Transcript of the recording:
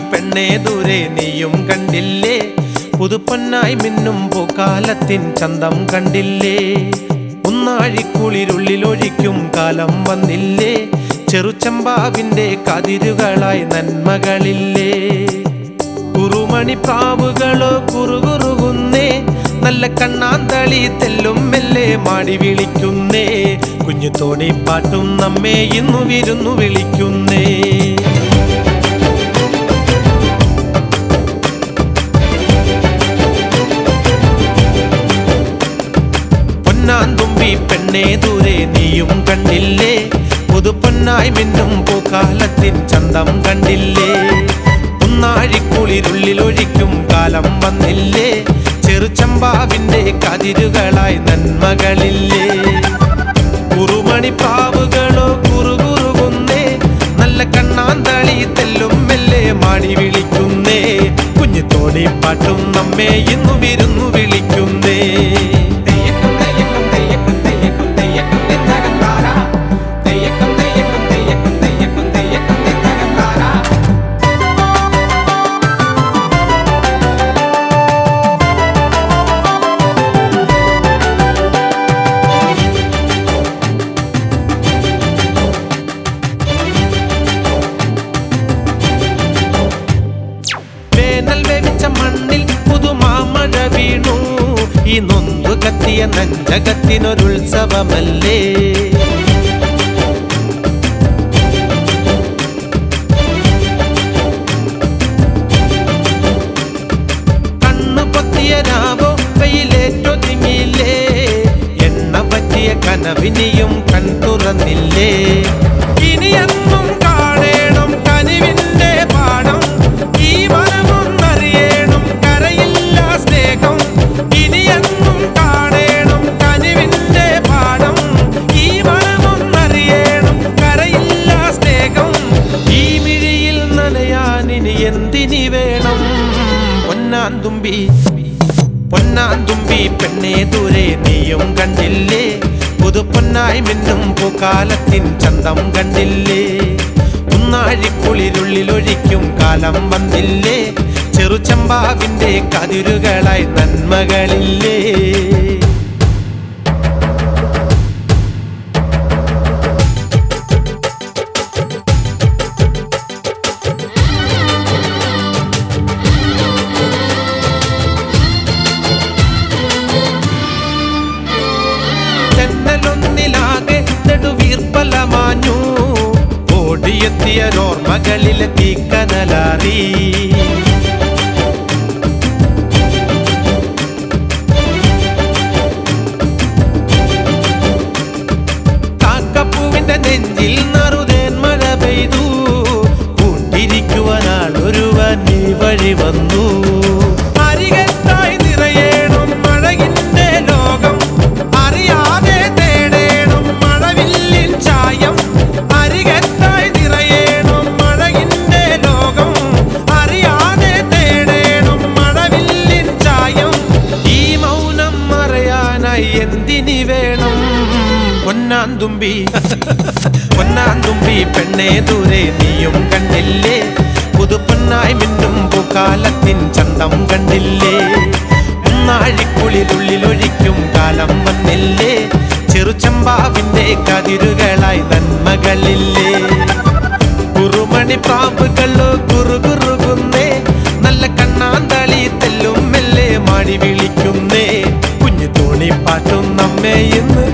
പെണ്ണേ ദൂരെ നീയും കണ്ടില്ലേ? പുതുപ്പൊന്നായി മിന്നും പൂക്കാലത്തിൻ ചന്തം കണ്ടില്ലേ? ഉന്നാഴിക്കുളിരുള്ളിലൊഴിക്കും കാലം വന്നില്ലേ? ചെറുചമ്പാവിന്റെ കതിരുകളായി നന്മകളില്ലേ? കുറുമണി പ്രാവുകളോ കുറുകുറുകുന്നേ നല്ല കണ്ണാന്തളി തെല്ലും മെല്ലെ മാടി വിളിക്കുന്നേ. കുഞ്ഞു തോണി പാട്ടും നമ്മെ ഇന്നു വിരുന്നു വിളിക്കുന്നേ. പെണ്ണേ ദൂരെ നീയും കണ്ടില്ലേ? പുതുപ്പൊന്നായി മിന്നും പൂക്കാലത്തിൻ ചന്തം കണ്ടില്ലേ? ഉന്നാഴിക്കുളിരുള്ളിലൊഴിക്കും കാലം വന്നില്ലേ? ചെറുചമ്പാവിന്റെ കതിരുകളായി നന്മകളില്ലേ? കുറുമണിപ്പാവുകളോ കുറുകുറുകുന്നേ? നല്ല കണ്ണാന്തളി തെല്ലും മെല്ലെ മാടി വിളിക്കുന്നേ? കുഞ്ഞു തോണി നമ്മെ ഇന്നു വിരുന്നു വിളിക്കുന്നേ പുതുമാമഴ വീണു ഈ നൊന്തു കത്തിയ നഞ്ചകത്തിനൊരുത്സവമല്ലേ? കണ്ണു പൊത്തിയ രാവോ വെയിലേറ്റൊതുങ്ങിയില്ലേ എണ്ണ പറ്റിയ കനവിനിയും കൺ തുറന്നില്ലേ? ഇനിയെന്നും എന്തിനി വേണം? പൊന്നാന്തുമ്പി പൊന്നാന്തുമ്പി പെണ്ണേ ദൂരെ നീയും കണ്ടില്ലേ? പുതു പൊന്നായി മിന്നും പൂക്കാലത്തിൻ ചന്തം കണ്ടില്ലേ? ഉന്നാഴിക്കുളിരുള്ളിലൊഴിക്കും കാലം വന്നില്ലേ? ചെറുചമ്പാവിന്റെ കതിരുകളായി നന്മകളില്ലേ? ഓടിയെത്തിയൊരോർമ്മകളിലെ തീക്കനലാറി. കാക്കപ്പൂവിന്റെ നെഞ്ചിൽ നറുതേൻ മഴ പെയ്തു. കൂട്ടിരിക്കുവാനാൾ ഒരുവൻ ഈ വഴി വന്നു. പൊന്നാന്തുമ്പി. പൊന്നാന്തുമ്പി പെണ്ണേ ദൂരെ നീയും കണ്ടില്ലേ പുതുപ്പൊന്നായി മിന്നും പൂക്കാലത്തിൻ ചന്തം കണ്ടില്ലേ? ഉന്നാഴിക്കുളിലുള്ളിലൊഴിക്കും കാലം വന്നില്ലേ? ചെറുചമ്പാവിന്റെ കതിരുകളായി നന്മകളില്ലേ? കുറുമണി പ്രാവുകളോ കുറുകുറുകുന്നേ നല്ല കണ്ണാന്തളി തെല്ലും മെല്ലെ മാടി വിളിക്കുന്നേ കുഞ്ഞു തോണി പാട്ടും നമ്മെ ഇന്ന്